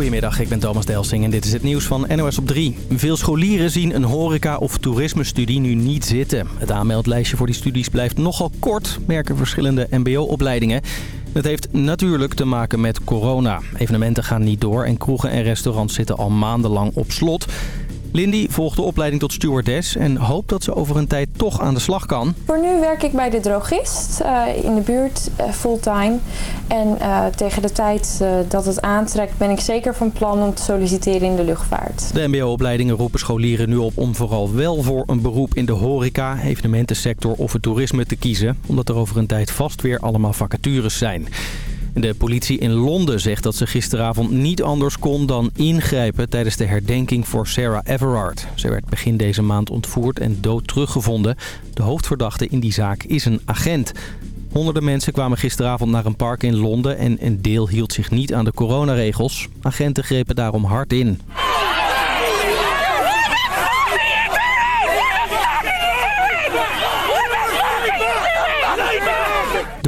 Goedemiddag, ik ben Thomas Delsing en dit is het nieuws van NOS op 3. Veel scholieren zien een horeca- of toerismestudie nu niet zitten. Het aanmeldlijstje voor die studies blijft nogal kort, merken verschillende mbo-opleidingen. Het heeft natuurlijk te maken met corona. Evenementen gaan niet door en kroegen en restaurants zitten al maandenlang op slot. Lindy volgt de opleiding tot stewardess en hoopt dat ze over een tijd toch aan de slag kan. Voor nu werk ik bij de drogist uh, in de buurt uh, fulltime. En uh, tegen de tijd dat het aantrekt ben ik zeker van plan om te solliciteren in de luchtvaart. De mbo-opleidingen roepen scholieren nu op om vooral wel voor een beroep in de horeca, evenementensector of het toerisme te kiezen. Omdat er over een tijd vast weer allemaal vacatures zijn. De politie in Londen zegt dat ze gisteravond niet anders kon dan ingrijpen tijdens de herdenking voor Sarah Everard. Ze werd begin deze maand ontvoerd en dood teruggevonden. De hoofdverdachte in die zaak is een agent. Honderden mensen kwamen gisteravond naar een park in Londen en een deel hield zich niet aan de coronaregels. Agenten grepen daarom hard in.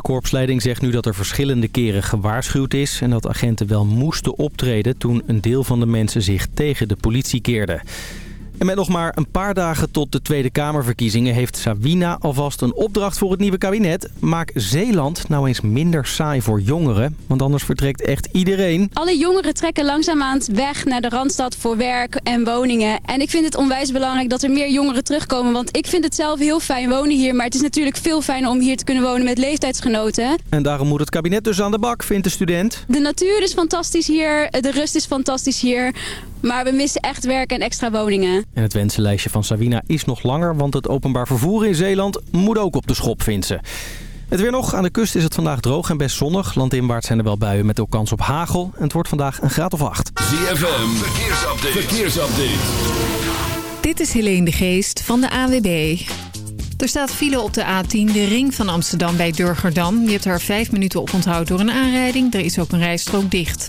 Korpsleiding zegt nu dat er verschillende keren gewaarschuwd is... en dat agenten wel moesten optreden toen een deel van de mensen zich tegen de politie keerde. En met nog maar een paar dagen tot de Tweede Kamerverkiezingen... heeft Savina alvast een opdracht voor het nieuwe kabinet. Maak Zeeland nou eens minder saai voor jongeren. Want anders vertrekt echt iedereen. Alle jongeren trekken langzaamaan weg naar de Randstad voor werk en woningen. En ik vind het onwijs belangrijk dat er meer jongeren terugkomen. Want ik vind het zelf heel fijn wonen hier. Maar het is natuurlijk veel fijner om hier te kunnen wonen met leeftijdsgenoten. En daarom moet het kabinet dus aan de bak, vindt de student. De natuur is fantastisch hier. De rust is fantastisch hier. Maar we missen echt werk en extra woningen. En het wensenlijstje van Savina is nog langer, want het openbaar vervoer in Zeeland moet ook op de schop, vindt ze. Het weer nog. Aan de kust is het vandaag droog en best zonnig. Landinwaarts zijn er wel buien met ook kans op hagel. En het wordt vandaag een graad of acht. ZFM, verkeersupdate. verkeersupdate. Dit is Helene de Geest van de AWB. Er staat file op de A10, de ring van Amsterdam bij Durgerdam. Je hebt er vijf minuten op onthoud door een aanrijding. Er is ook een rijstrook dicht.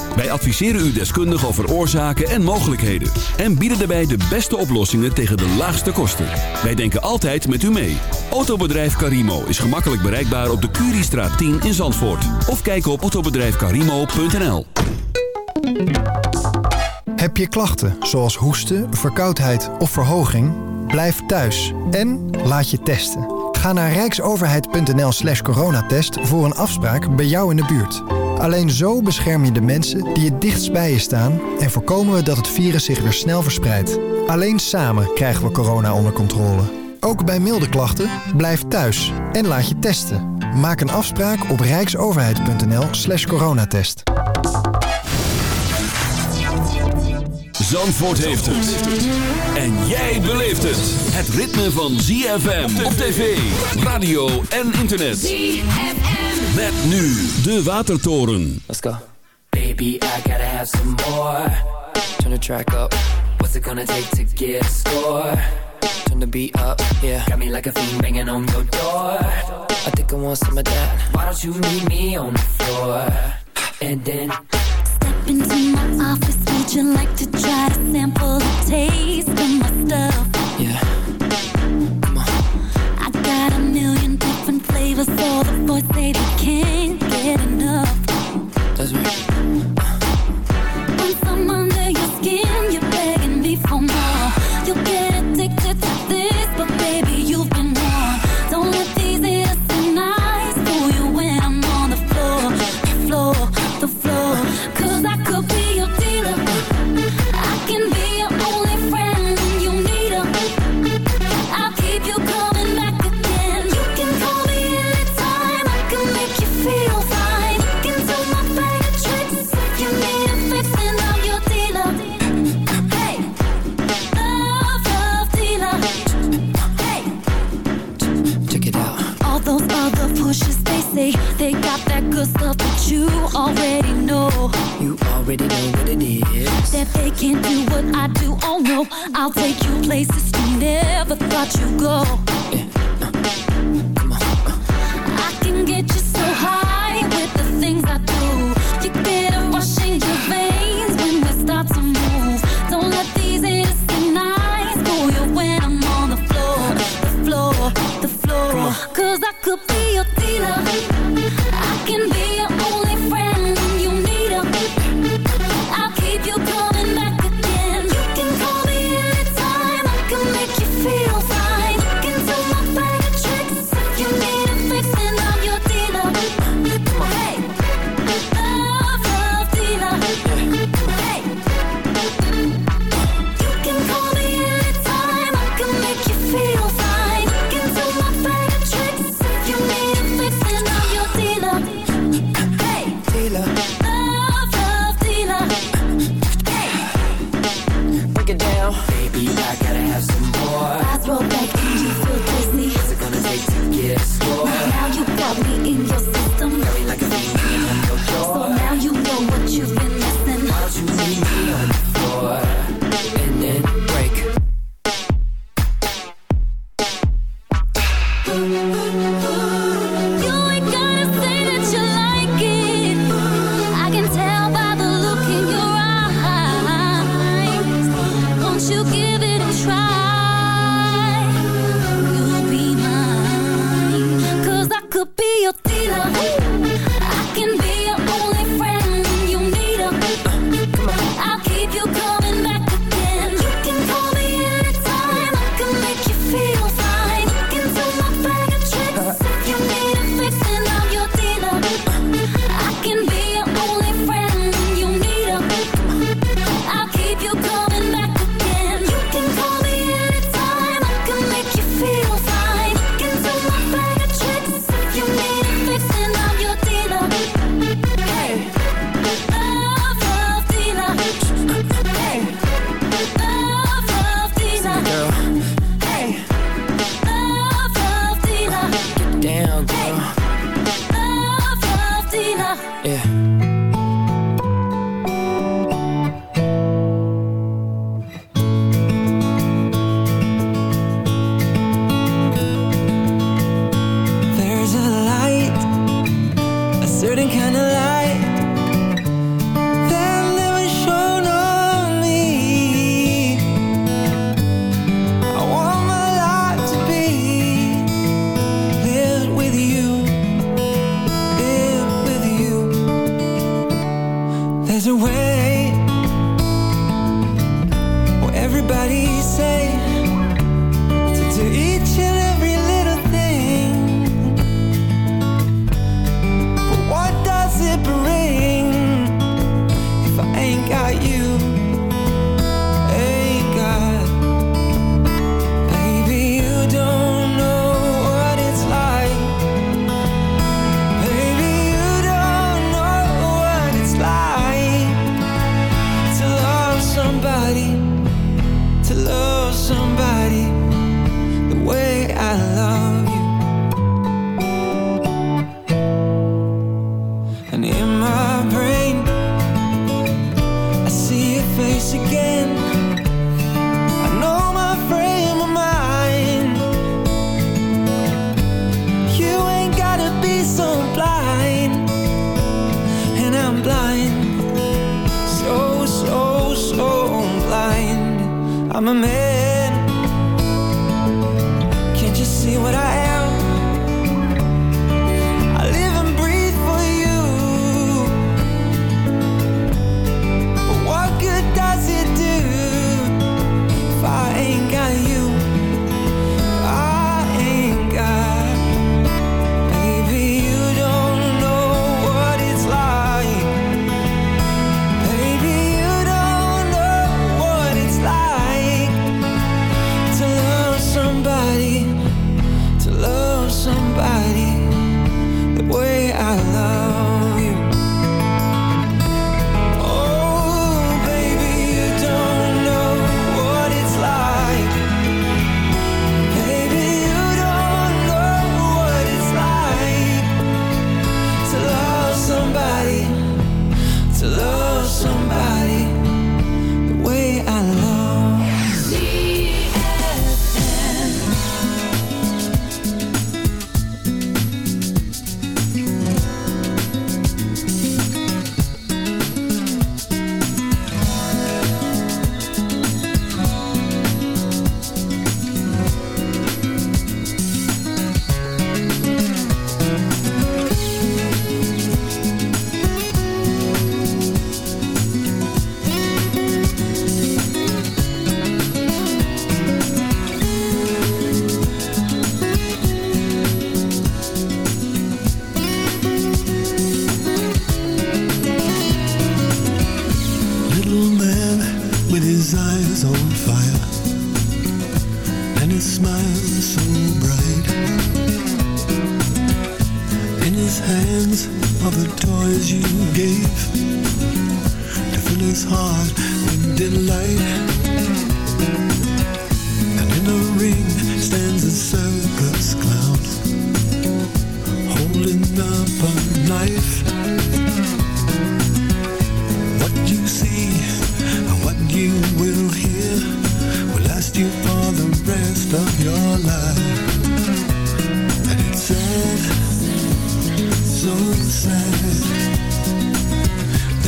Wij adviseren u deskundig over oorzaken en mogelijkheden. En bieden daarbij de beste oplossingen tegen de laagste kosten. Wij denken altijd met u mee. Autobedrijf Carimo is gemakkelijk bereikbaar op de Curiestraat 10 in Zandvoort. Of kijk op autobedrijfcarimo.nl Heb je klachten zoals hoesten, verkoudheid of verhoging? Blijf thuis en laat je testen. Ga naar rijksoverheid.nl slash coronatest voor een afspraak bij jou in de buurt. Alleen zo bescherm je de mensen die het dichtst bij je staan... en voorkomen we dat het virus zich weer snel verspreidt. Alleen samen krijgen we corona onder controle. Ook bij milde klachten, blijf thuis en laat je testen. Maak een afspraak op rijksoverheid.nl slash coronatest. Zandvoort heeft het. En jij beleeft het. Het ritme van ZFM op tv, radio en internet. ZFM. Met nu de Watertoren. Let's go. Baby, I gotta have some more. Turn the track up. What's it gonna take to get score? Turn the beat up, yeah. Got me like a fiend banging on your door. I think I want some of that. Why don't you meet me on the floor? And then...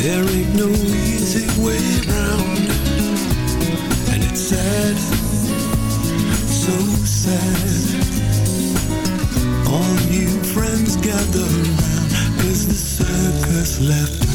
There ain't no easy way And it's sad So sad. All friends the circus left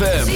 ZFM.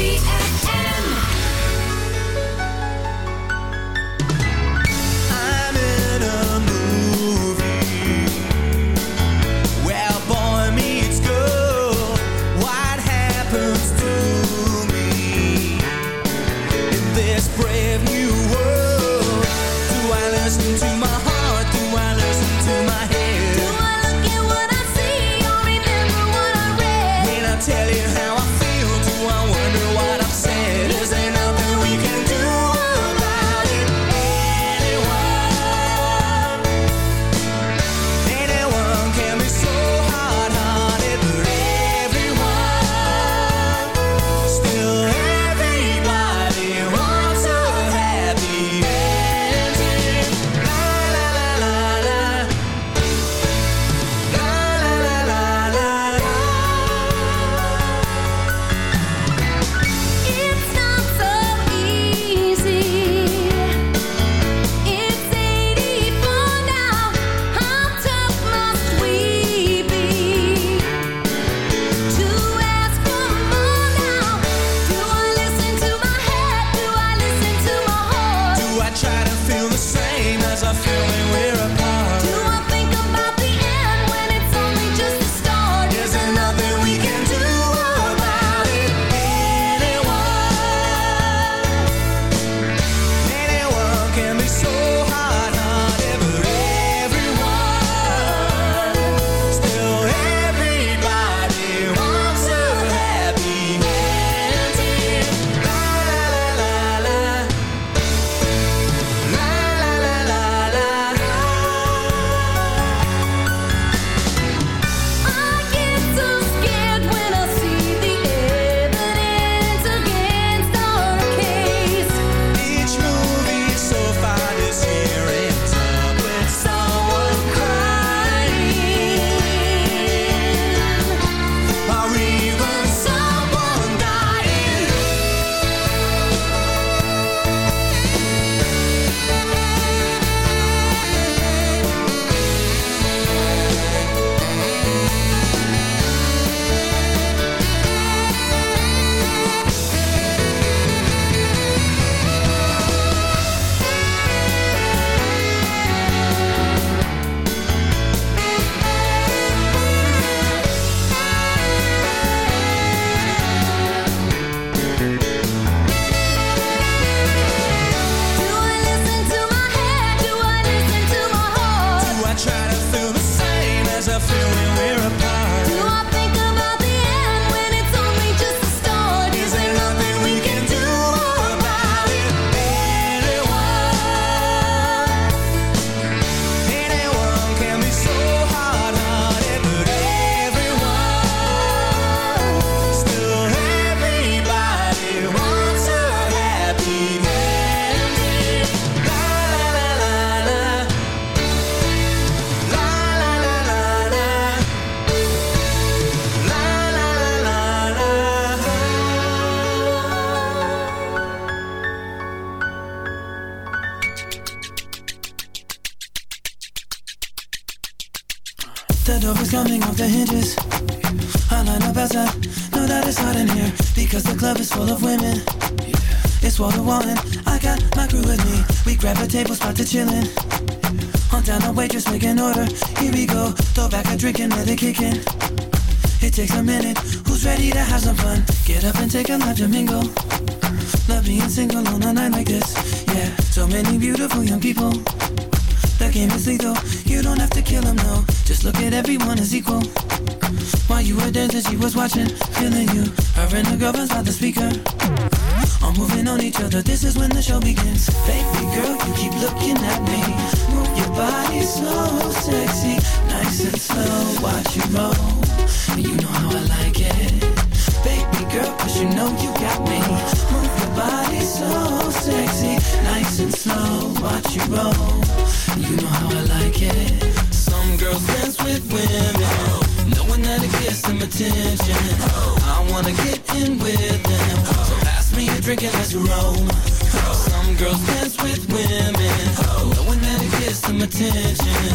To chillin'. Hunt down a waitress, make an order. Here we go, throw back a drink and let it kick in. It takes a minute. Who's ready to have some fun? Get up and take a lap to mingle. Love being single on a night like this. Yeah, so many beautiful young people. The game is lethal. You don't have to kill them, no. Just look at everyone as equal. While you were dancing, she was watching, feeling you. Her and the girlfriend's by the speaker. Moving on each other. This is when the show begins. Baby girl, you keep looking at me. Move your body so sexy, nice and slow. Watch you roll. You know how I like it. Baby girl, cause you know you got me. Move your body so sexy, nice and slow. Watch you roll. You know how I like it. Some girls dance with women, knowing that it gets them attention. I wanna get in with them. So pass me a drink and let's roll. Some girls dance with women, knowing that it gets them attention.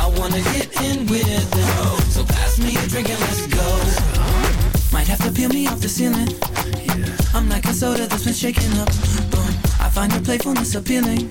I wanna get in with them. So pass me a drink and let's go. Might have to peel me off the ceiling. I'm like a soda that's been shaken up. Boom. I find your playfulness appealing.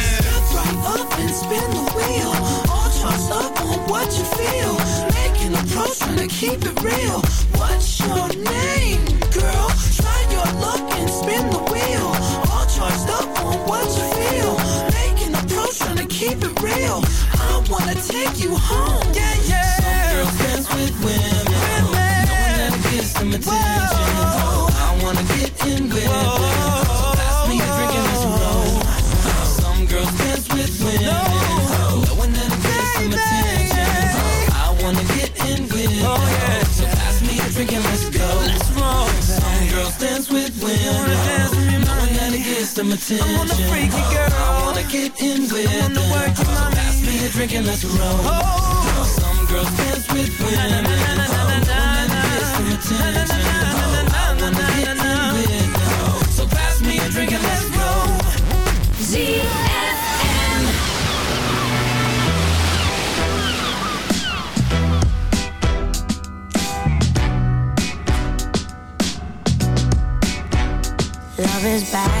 And spin the wheel. All charged up on what you feel. Making a pro, trying to keep it real. What's your name, some attention. I wanna freak you, girl. I wanna get in with them, so pass me a drink and let's roll. Some girls dance with women, knowing that it gets some attention. I wanna get in with them, so pass me a drink and let's go. ZFM. Love is bad.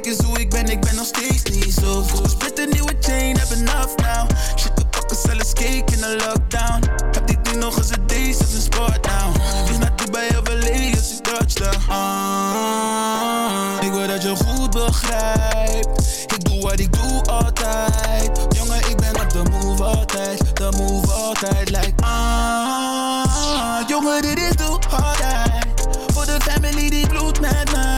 Kijk eens hoe ik ben, ik ben nog steeds niet zo goed. Split een nieuwe chain, heb enough now. Shit, we pakken zelfs cake in de lockdown. Heb dit ding nog eens een deze is een sport now. Dus naar Dubai of LA als ik touchdown. Ah, ik wil dat je goed begrijpt. Ik doe wat ik doe altijd. Jongen, ik ben op de move altijd. De move altijd, like ah. Jongen, dit is doe altijd. Voor de family die bloedt met mij.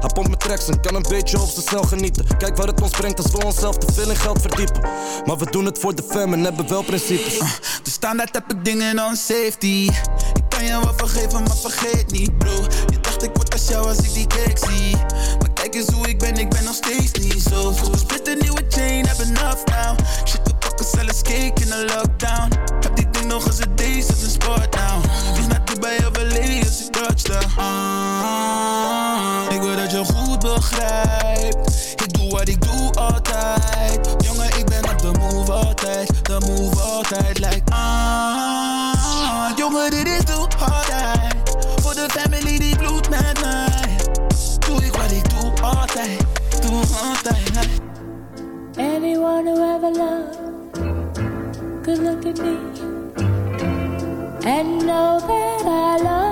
Hij pompt met tracks en kan een beetje op ze snel genieten. Kijk waar het ons brengt als we onszelf te veel in geld verdiepen. Maar we doen het voor de fam en hebben wel principes. Uh, de standaard heb ik dingen on safety. Ik kan je wel vergeven, maar vergeet niet, bro. Je dacht ik word als jou als ik die cake zie. Maar kijk eens hoe ik ben, ik ben nog steeds niet zo goed. Split een nieuwe chain, heb enough now. Shit, we pakken zelfs cake in de lockdown. Heb die ding nog eens een deze, is een sport now. Dus naar Dubai LA als ik touchdown. Je goed begrijpt. Ik doe wat ik doe altijd. Jongen, ik ben op de move altijd. De move altijd, like ah. Jongen, dit is doe altijd. Voor de family die bloedt met mij. Doe ik wat ik doe altijd. Doe altijd, like. Anyone who ever loved could look at me and know that I love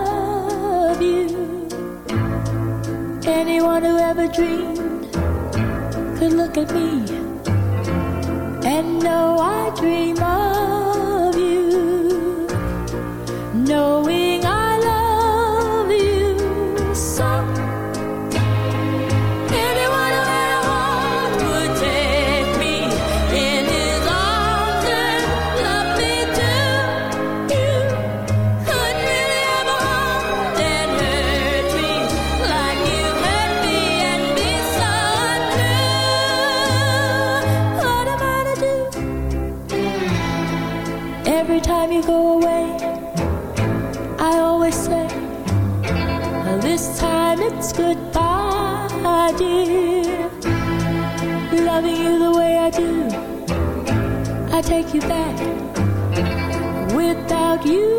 Anyone who ever dreamed could look at me and know I dream of you. Knowing you back. Without you.